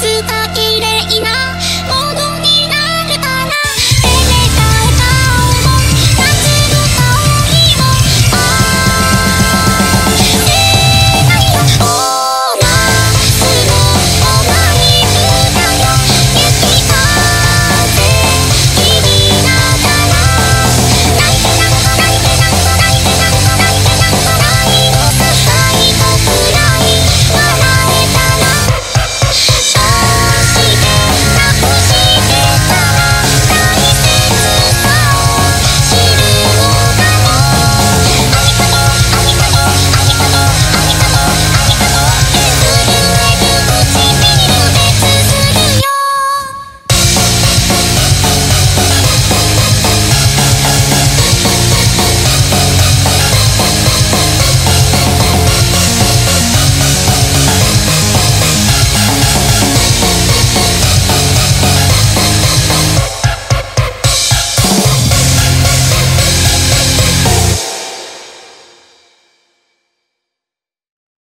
伝え